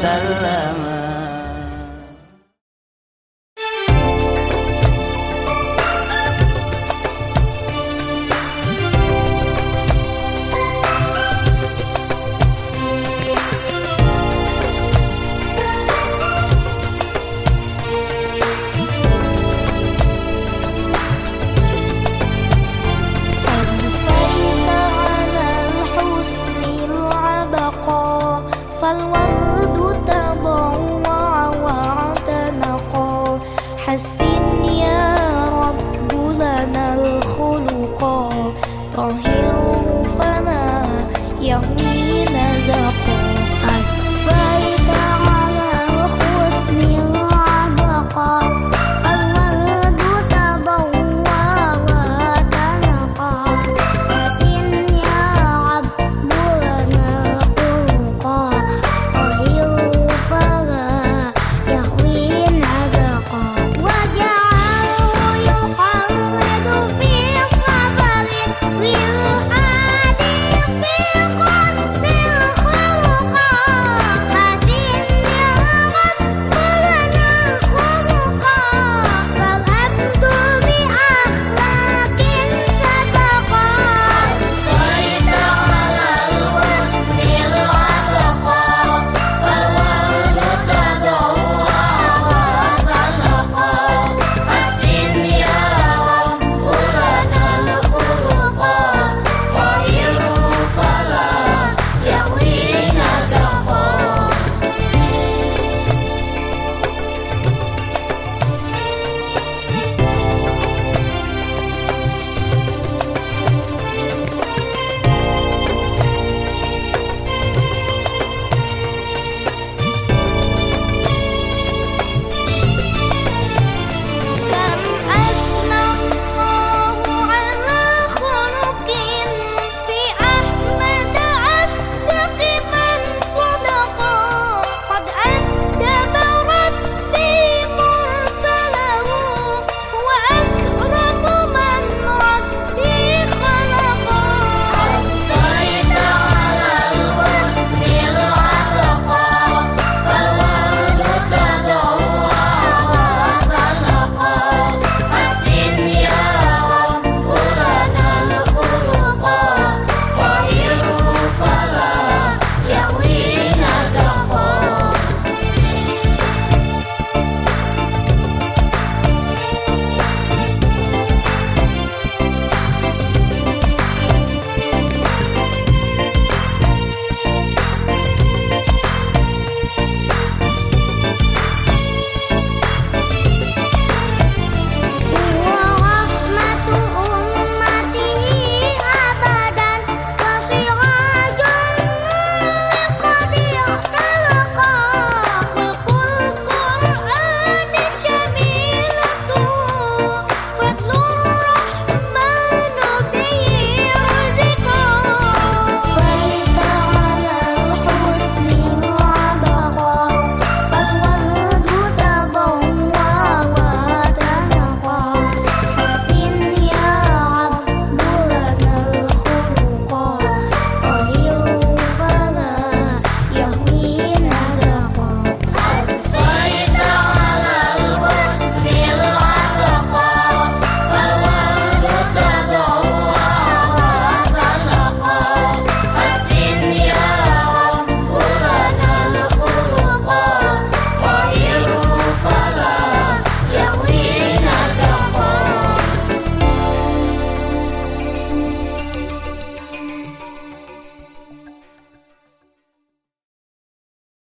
وسلم حسن يا رب لنا الخلق طهر فنا يهوي نزق